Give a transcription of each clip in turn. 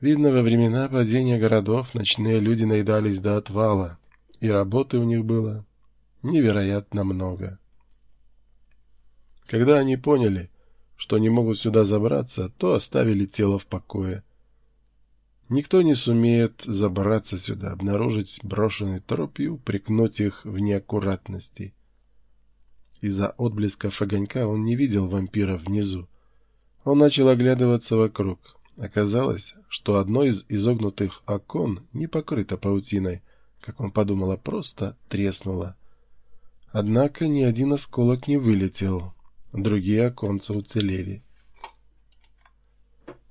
Видно, во времена падения городов ночные люди наедались до отвала, и работы у них было невероятно много. Когда они поняли, что не могут сюда забраться, то оставили тело в покое. Никто не сумеет забраться сюда, обнаружить брошенный труп и упрекнуть их в неаккуратности. Из-за отблесков огонька он не видел вампира внизу. Он начал оглядываться вокруг. Оказалось, что одно из изогнутых окон не покрыто паутиной, как он подумал, а просто треснуло. Однако ни один осколок не вылетел, другие оконца уцелели.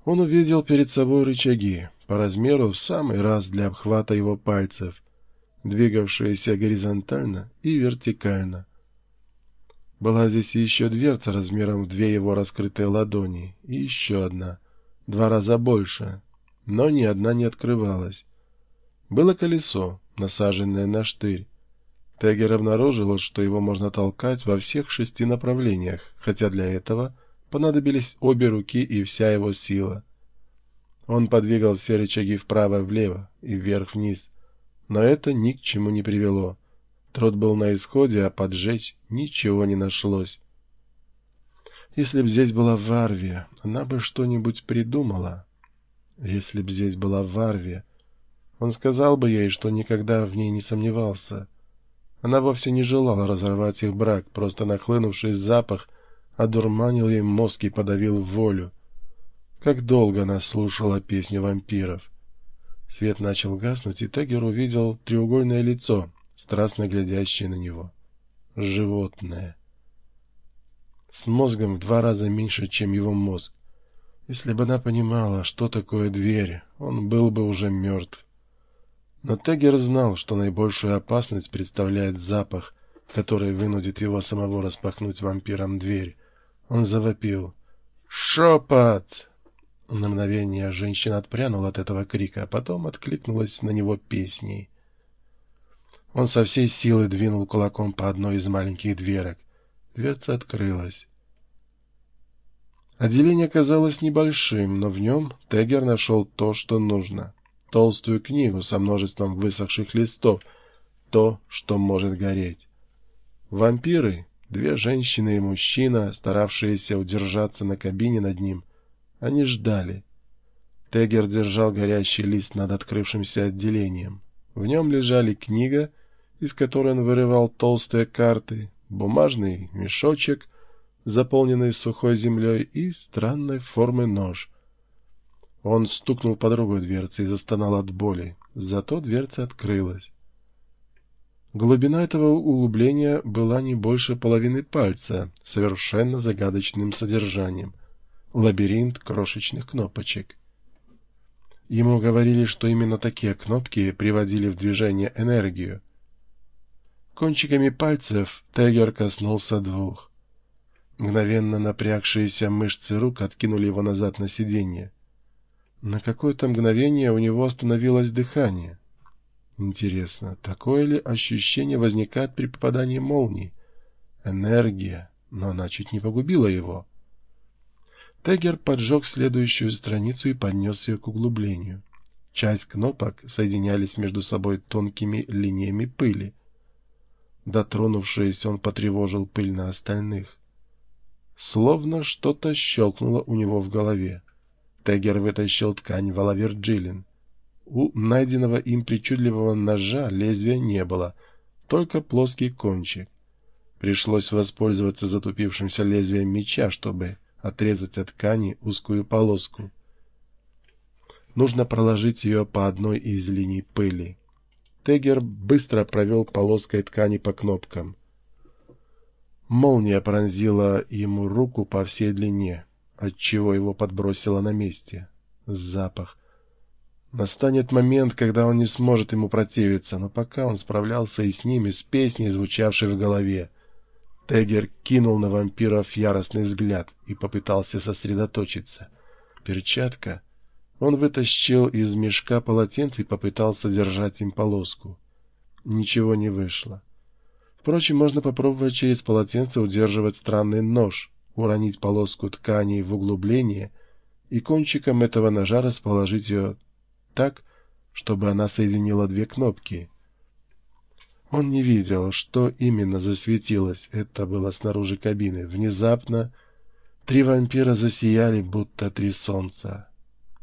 Он увидел перед собой рычаги по размеру в самый раз для обхвата его пальцев, двигавшиеся горизонтально и вертикально. Была здесь еще дверца размером в две его раскрытые ладони, и еще одна, два раза больше, но ни одна не открывалась. Было колесо, насаженное на штырь. Тегер обнаружил, что его можно толкать во всех шести направлениях, хотя для этого понадобились обе руки и вся его сила. Он подвигал все рычаги вправо-влево и вверх-вниз, но это ни к чему не привело. Труд был на исходе, а поджечь ничего не нашлось. Если б здесь была Варвия, она бы что-нибудь придумала. Если б здесь была Варвия, он сказал бы ей, что никогда в ней не сомневался. Она вовсе не желала разорвать их брак, просто нахлынувший запах одурманил ей мозг и подавил волю. Как долго она слушала песню вампиров. Свет начал гаснуть, и Тегер увидел треугольное лицо, страстно глядящее на него. Животное. С мозгом в два раза меньше, чем его мозг. Если бы она понимала, что такое дверь, он был бы уже мертв. Но Тегер знал, что наибольшую опасность представляет запах, который вынудит его самого распахнуть вампирам дверь. Он завопил. «Шепот!» На мгновение женщина отпрянула от этого крика, а потом откликнулась на него песней. Он со всей силы двинул кулаком по одной из маленьких дверок. Дверца открылась. Отделение казалось небольшим, но в нем Тегер нашел то, что нужно. Толстую книгу со множеством высохших листов. То, что может гореть. Вампиры, две женщины и мужчина, старавшиеся удержаться на кабине над ним, они ждали. Тегер держал горящий лист над открывшимся отделением. В нем лежали книга, из которой он вырывал толстые карты, бумажный мешочек, заполненный сухой землей, и странной формы нож. Он стукнул по другой дверце и застонал от боли. Зато дверца открылась. Глубина этого углубления была не больше половины пальца, совершенно загадочным содержанием — лабиринт крошечных кнопочек. Ему говорили, что именно такие кнопки приводили в движение энергию. Кончиками пальцев Тегер коснулся двух. Мгновенно напрягшиеся мышцы рук откинули его назад на сиденье. На какое-то мгновение у него остановилось дыхание. Интересно, такое ли ощущение возникает при попадании молнии? Энергия, но она чуть не погубила его. Тегер поджег следующую страницу и поднес ее к углублению. Часть кнопок соединялись между собой тонкими линиями пыли. Дотронувшись, он потревожил пыль на остальных. Словно что-то щелкнуло у него в голове. Тегер вытащил ткань вала Вирджилин. У найденного им причудливого ножа лезвия не было, только плоский кончик. Пришлось воспользоваться затупившимся лезвием меча, чтобы отрезать от ткани узкую полоску. Нужно проложить ее по одной из линий пыли. Тегер быстро провел полоской ткани по кнопкам. Молния пронзила ему руку по всей длине, отчего его подбросило на месте. Запах. Настанет момент, когда он не сможет ему противиться, но пока он справлялся и с ними, с песней, звучавшей в голове. Тегер кинул на вампиров яростный взгляд и попытался сосредоточиться. Перчатка. Он вытащил из мешка полотенце и попытался держать им полоску. Ничего не вышло. Впрочем, можно попробовать через полотенце удерживать странный нож, уронить полоску ткани в углубление и кончиком этого ножа расположить ее так, чтобы она соединила две кнопки. Он не видел, что именно засветилось, это было снаружи кабины. Внезапно три вампира засияли, будто три солнца.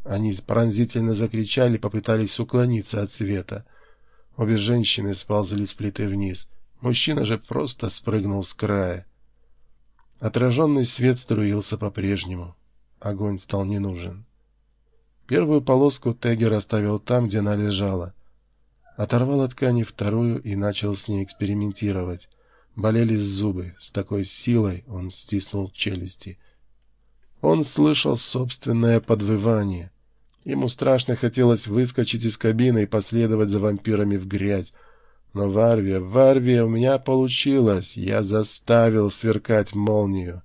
Они пронзительно закричали, попытались уклониться от света. Обе женщины сползли с плиты вниз. Мужчина же просто спрыгнул с края. Отраженный свет струился по-прежнему. Огонь стал не нужен. Первую полоску Тегер оставил там, где она лежала. Оторвал от ткани вторую и начал с ней экспериментировать. Болели зубы, с такой силой он стиснул челюсти. Он слышал собственное подвывание. Ему страшно хотелось выскочить из кабины и последовать за вампирами в грязь. Но Варвия, Варвия, у меня получилось. Я заставил сверкать молнию.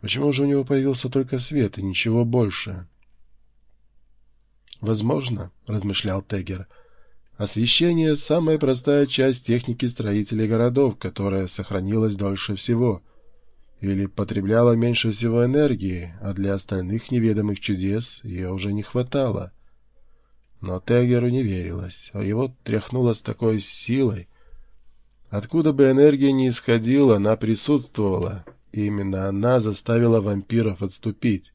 Почему же у него появился только свет и ничего больше? Возможно, размышлял Тегер, освещение — самая простая часть техники строителей городов, которая сохранилась дольше всего — или потребляла меньше всего энергии, а для остальных неведомых чудес ее уже не хватало. Но Тегеру не верилось, а его тряхнуло с такой силой. Откуда бы энергия ни исходила, она присутствовала, и именно она заставила вампиров отступить.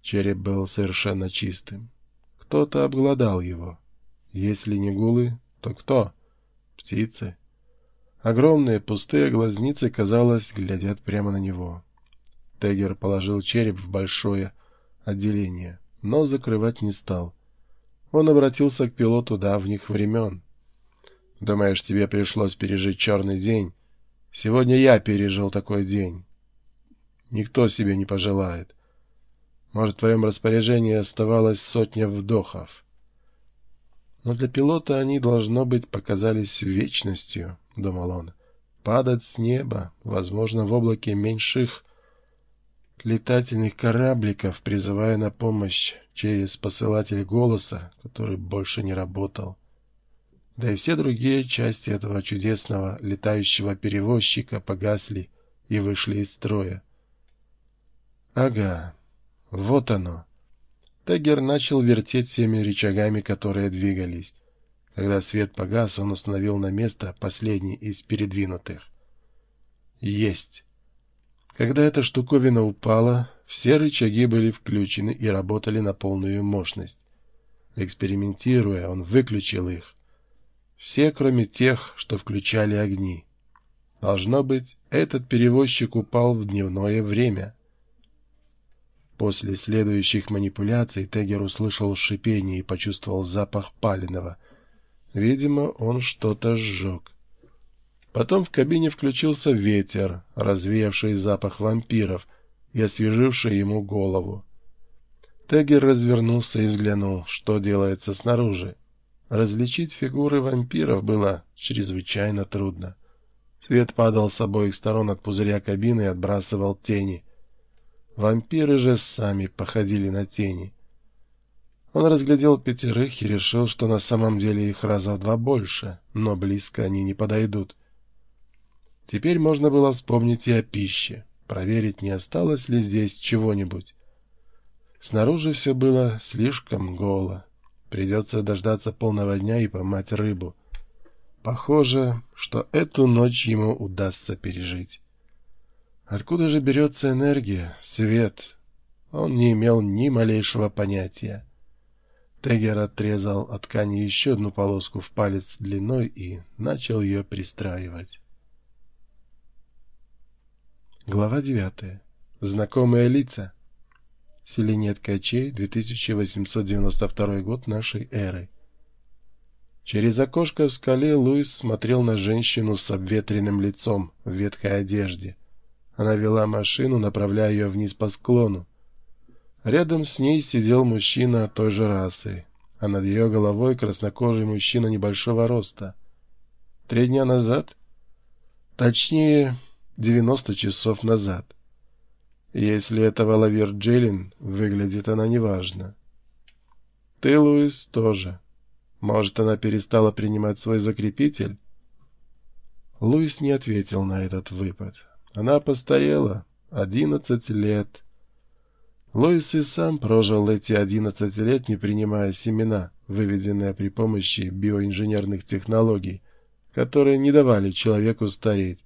Череп был совершенно чистым. Кто-то обглодал его. Если не гулы, то кто? Птицы? Огромные пустые глазницы, казалось, глядят прямо на него. Тегер положил череп в большое отделение, но закрывать не стал. Он обратился к пилоту давних времен. «Думаешь, тебе пришлось пережить черный день? Сегодня я пережил такой день. Никто себе не пожелает. Может, в твоем распоряжении оставалось сотня вдохов. Но для пилота они, должно быть, показались вечностью». — думал он, — падать с неба, возможно, в облаке меньших летательных корабликов, призывая на помощь через посылатель голоса, который больше не работал. Да и все другие части этого чудесного летающего перевозчика погасли и вышли из строя. Ага, вот оно. Тегер начал вертеть всеми рычагами, которые двигались. Когда свет погас, он установил на место последний из передвинутых. Есть. Когда эта штуковина упала, все рычаги были включены и работали на полную мощность. Экспериментируя, он выключил их. Все, кроме тех, что включали огни. Должно быть, этот перевозчик упал в дневное время. После следующих манипуляций Тегер услышал шипение и почувствовал запах паленого, Видимо, он что-то сжег. Потом в кабине включился ветер, развеявший запах вампиров и освеживший ему голову. Тегер развернулся и взглянул, что делается снаружи. Различить фигуры вампиров было чрезвычайно трудно. Свет падал с обоих сторон от пузыря кабины и отбрасывал тени. Вампиры же сами походили на тени. Он разглядел пятерых и решил, что на самом деле их раза в два больше, но близко они не подойдут. Теперь можно было вспомнить и о пище, проверить, не осталось ли здесь чего-нибудь. Снаружи все было слишком голо. Придется дождаться полного дня и поймать рыбу. Похоже, что эту ночь ему удастся пережить. Откуда же берется энергия, свет? Он не имел ни малейшего понятия. Тегер отрезал от ткани еще одну полоску в палец длиной и начал ее пристраивать. Глава девятая. Знакомые лица. Селение Ткачей, 2892 год нашей эры. Через окошко в скале Луис смотрел на женщину с обветренным лицом в ветхой одежде. Она вела машину, направляя ее вниз по склону. Рядом с ней сидел мужчина той же расы, а над ее головой краснокожий мужчина небольшого роста. Три дня назад? Точнее, девяносто часов назад. Если это Валавир Джеллин, выглядит она неважно. Ты, Луис, тоже. Может, она перестала принимать свой закрепитель? Луис не ответил на этот выпад. Она постарела. Одиннадцать лет. Лоис и сам прожил эти 11 лет, не принимая семена, выведенные при помощи биоинженерных технологий, которые не давали человеку стареть.